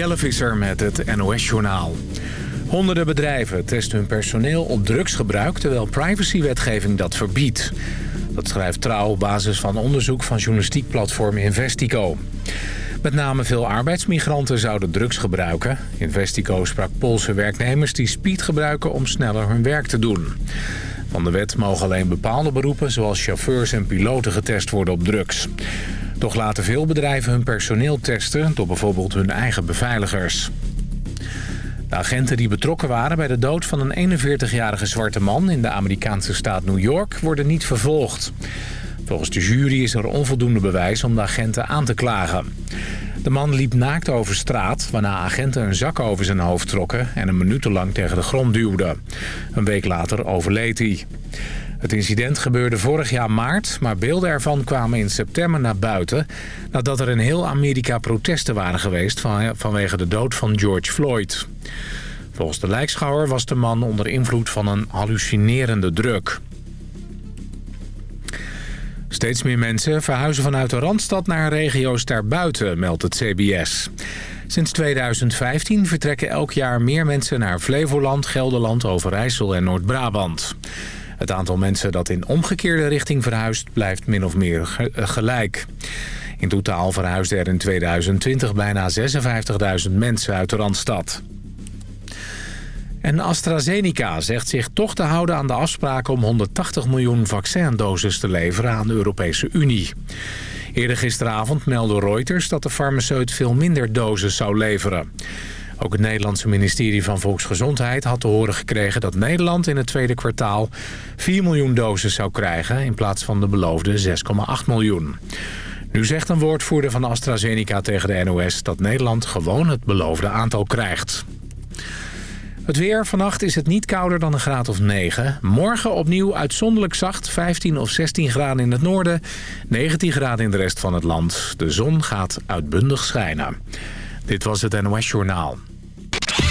Jelle Visser met het NOS-journaal. Honderden bedrijven testen hun personeel op drugsgebruik... terwijl privacywetgeving dat verbiedt. Dat schrijft Trouw op basis van onderzoek van journalistiek platform Investico. Met name veel arbeidsmigranten zouden drugs gebruiken. Investico sprak Poolse werknemers die speed gebruiken om sneller hun werk te doen. Van de wet mogen alleen bepaalde beroepen zoals chauffeurs en piloten getest worden op drugs. Toch laten veel bedrijven hun personeel testen door bijvoorbeeld hun eigen beveiligers. De agenten die betrokken waren bij de dood van een 41-jarige zwarte man in de Amerikaanse staat New York worden niet vervolgd. Volgens de jury is er onvoldoende bewijs om de agenten aan te klagen. De man liep naakt over straat, waarna agenten een zak over zijn hoofd trokken... en een minutenlang tegen de grond duwden. Een week later overleed hij. Het incident gebeurde vorig jaar maart, maar beelden ervan kwamen in september naar buiten... nadat er in heel Amerika protesten waren geweest vanwege de dood van George Floyd. Volgens de lijkschouwer was de man onder invloed van een hallucinerende druk. Steeds meer mensen verhuizen vanuit de Randstad naar regio's daarbuiten, meldt het CBS. Sinds 2015 vertrekken elk jaar meer mensen naar Flevoland, Gelderland, Overijssel en Noord-Brabant. Het aantal mensen dat in omgekeerde richting verhuist blijft min of meer eh, gelijk. In totaal verhuisden er in 2020 bijna 56.000 mensen uit de Randstad. En AstraZeneca zegt zich toch te houden aan de afspraken om 180 miljoen vaccindoses te leveren aan de Europese Unie. Eerder gisteravond meldde Reuters dat de farmaceut veel minder doses zou leveren. Ook het Nederlandse ministerie van Volksgezondheid had te horen gekregen dat Nederland in het tweede kwartaal 4 miljoen doses zou krijgen in plaats van de beloofde 6,8 miljoen. Nu zegt een woordvoerder van AstraZeneca tegen de NOS dat Nederland gewoon het beloofde aantal krijgt. Het weer. Vannacht is het niet kouder dan een graad of 9. Morgen opnieuw uitzonderlijk zacht. 15 of 16 graden in het noorden. 19 graden in de rest van het land. De zon gaat uitbundig schijnen. Dit was het NOS Journaal.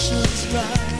emotions right.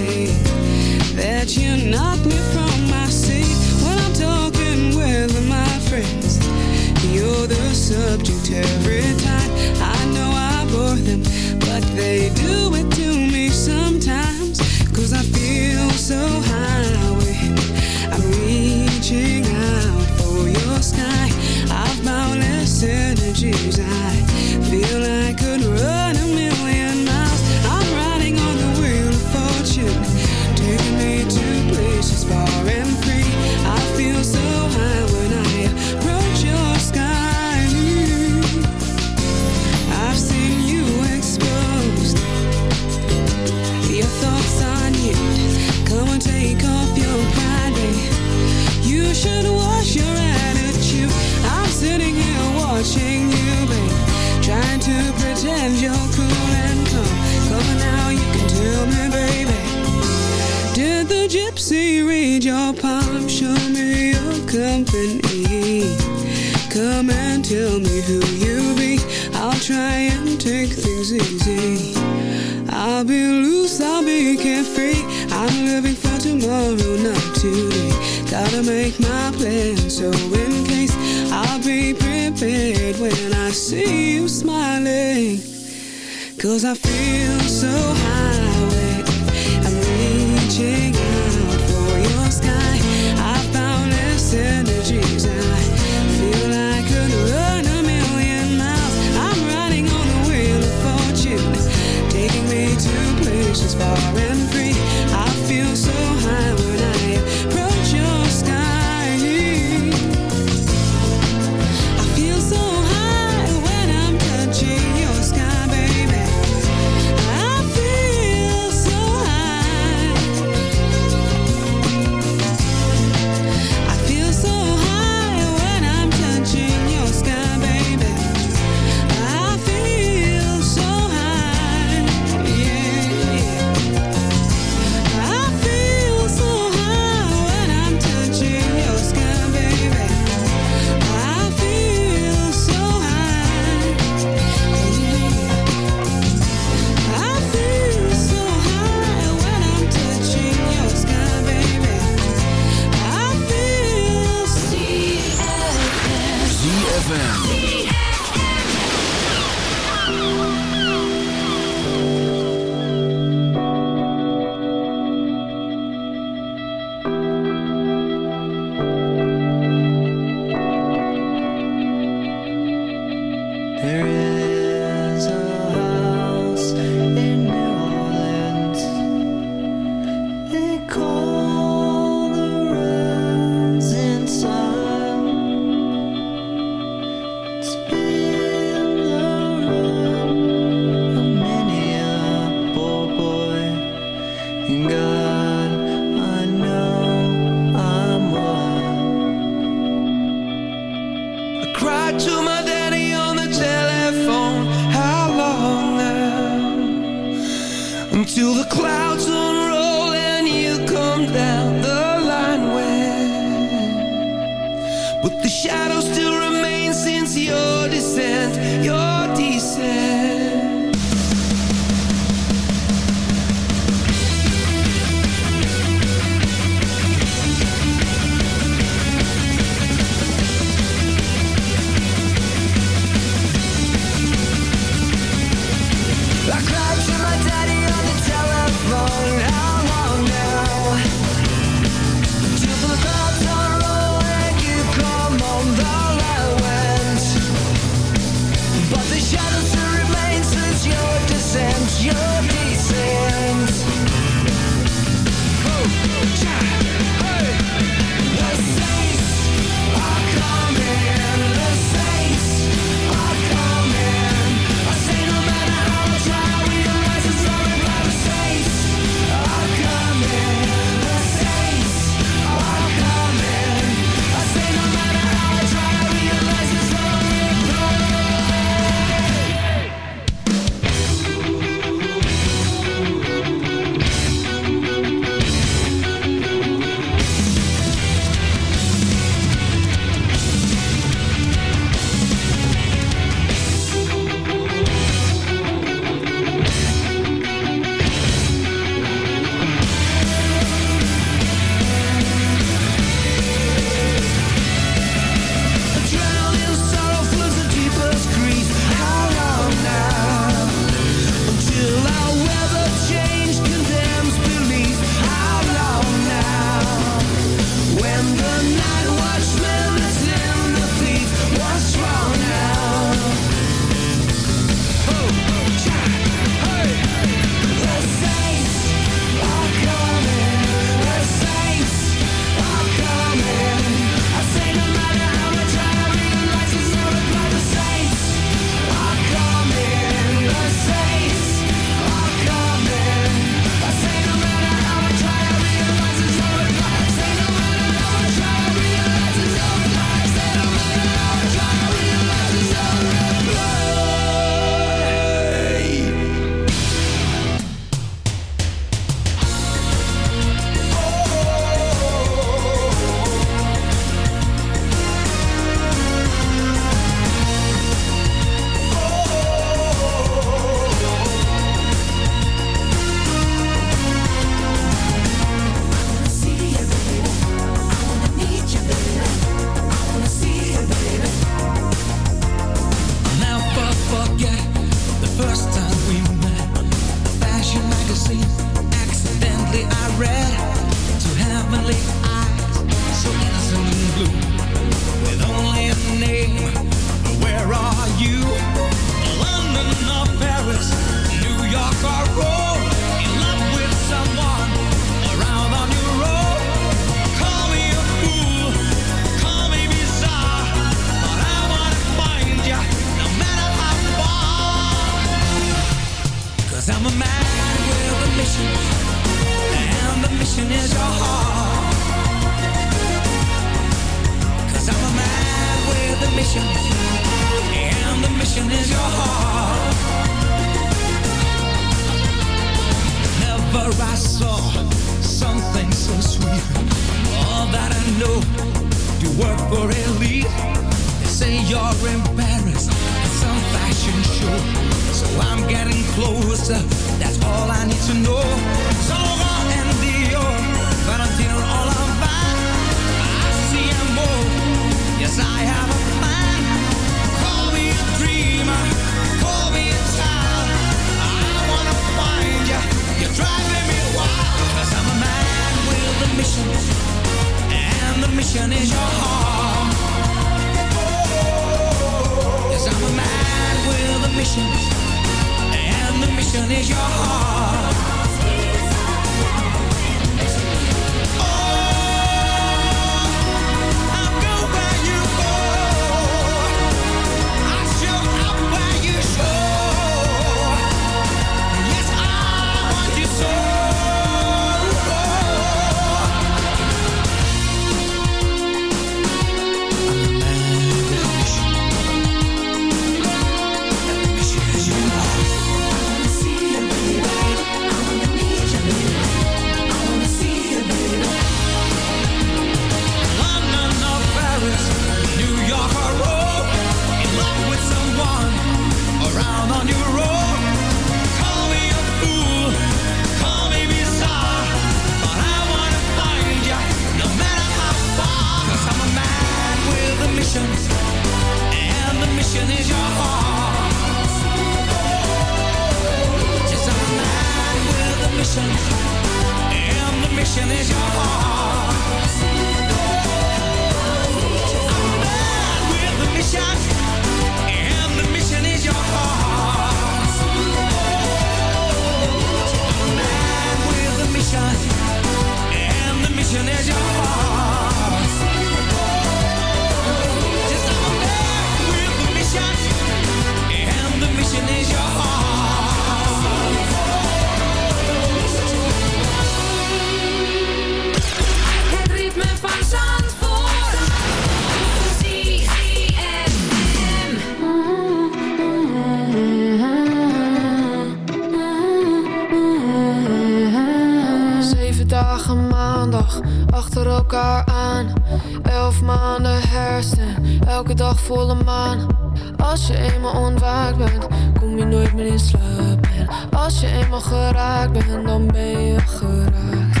als je eenmaal geraakt bent, dan ben je geraakt.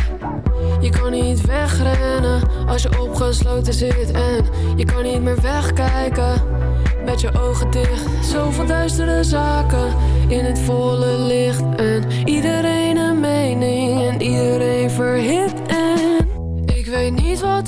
Je kan niet wegrennen als je opgesloten zit. En je kan niet meer wegkijken met je ogen dicht. Zoveel duistere zaken in het volle licht. En iedereen een mening en iedereen verhit. En ik weet niet wat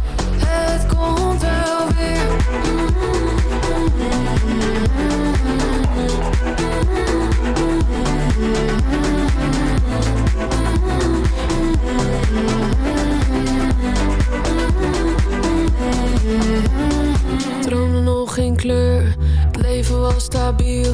Droomde nog geen kleur, het leven was stabiel.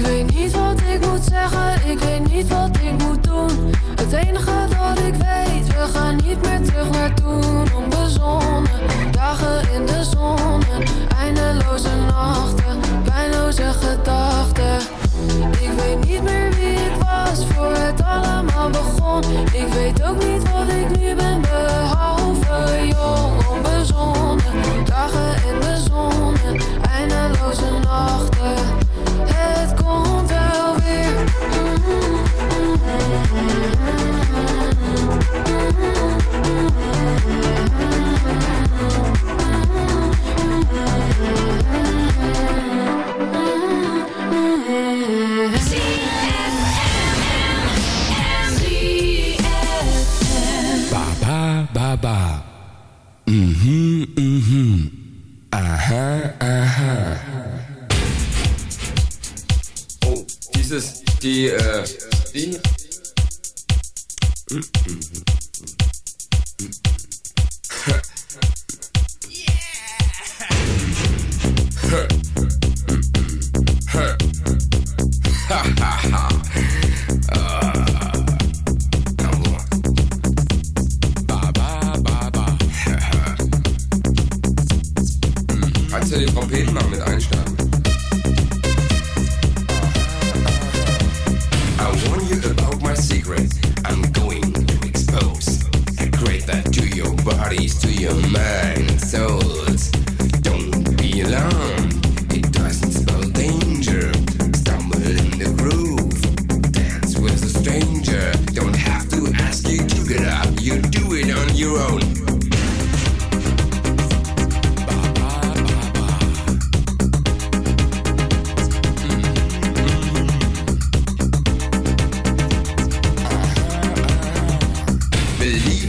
ik weet niet wat ik moet zeggen, ik weet niet wat ik moet doen. Het enige dat ik weet, we gaan niet meer terug naar toen. Onbezonnen, dagen in de zon, Believe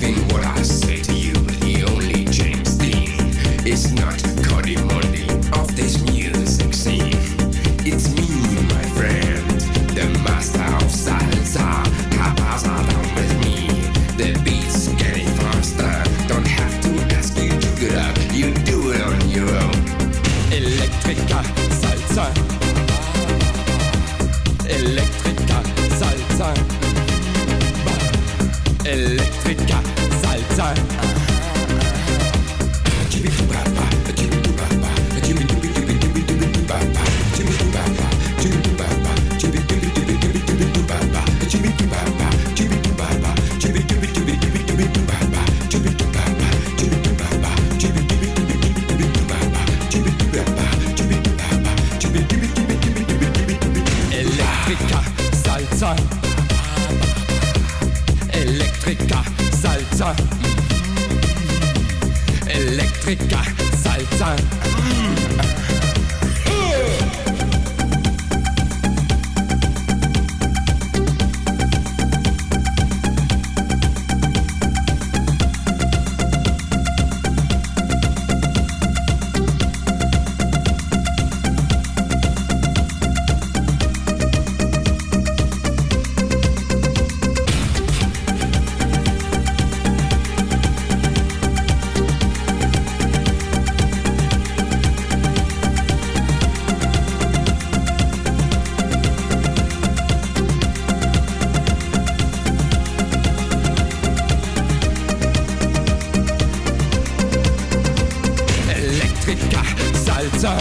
salsa,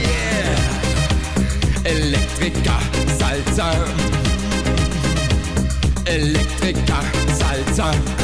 yeah. Salsa. Electrica salsa.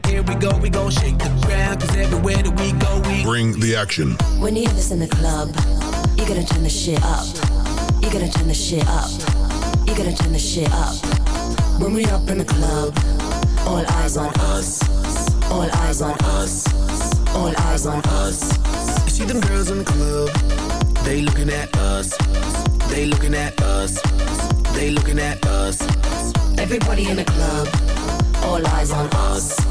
Here we go, we gon' shake the ground. Cause everywhere that we go, we Bring the action. When you have this in the club, you gotta turn the shit up. You gotta turn the shit up. You gotta turn the shit up. When we up in the club, all eyes on us. All eyes on us. All eyes on us. You see them girls in the club, they looking at us. They looking at us. They looking at us. Everybody in the club, all eyes on us.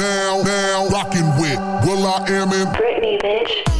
Now, now rocking with will.i.am in Britney, bitch.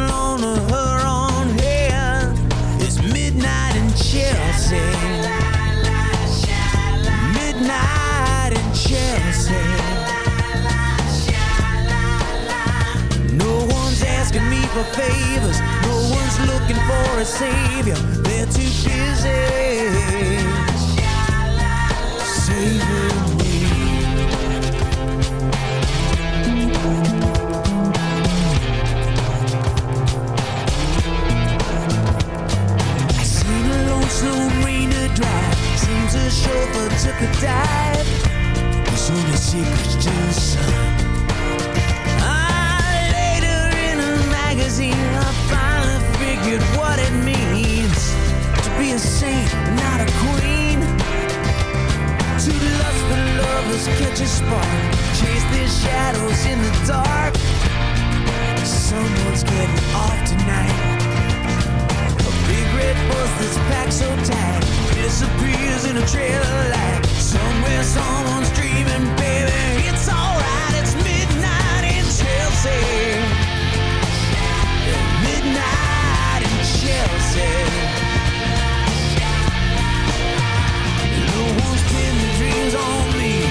for favors. No one's looking for a savior. They're too busy saving me. Lonesome Marina drive. Seems a chauffeur took a dive. There's only secrets to the sun. Magazine, I finally figured what it means to be a saint, not a queen. Two lustful lovers catch a spark, chase their shadows in the dark. Someone's getting off tonight. A big red bus that's packed so tight disappears in a trail of light. Somewhere someone's dreaming, baby. It's alright, it's midnight in Chelsea. Dreams on me.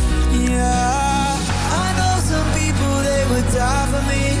Die for me.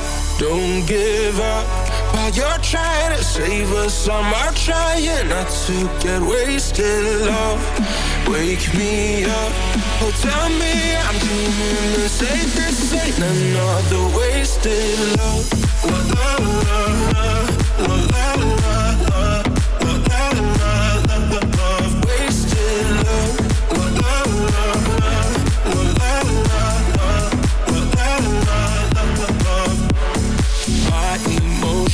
don't give up. While you're trying to save us, I'm trying not to get wasted. Love, wake me up. Oh, tell me I'm doing the safest. Ain't another wasted love. La la la la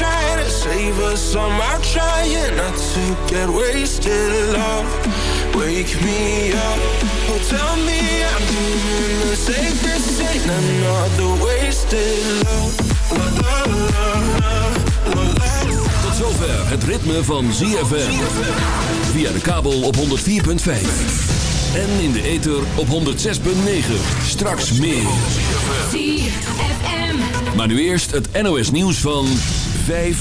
Trying to save us, I'm trying not to get wasted. Love, wake me up. Oh, tell me I'm doing the safest. Ain't another wasted love. La la la la la la. Tot zover het ritme van ZFM. Via de kabel op 104.5. En in de ether op 106.9. Straks meer. ZFM. Maar nu eerst het NOS nieuws van 5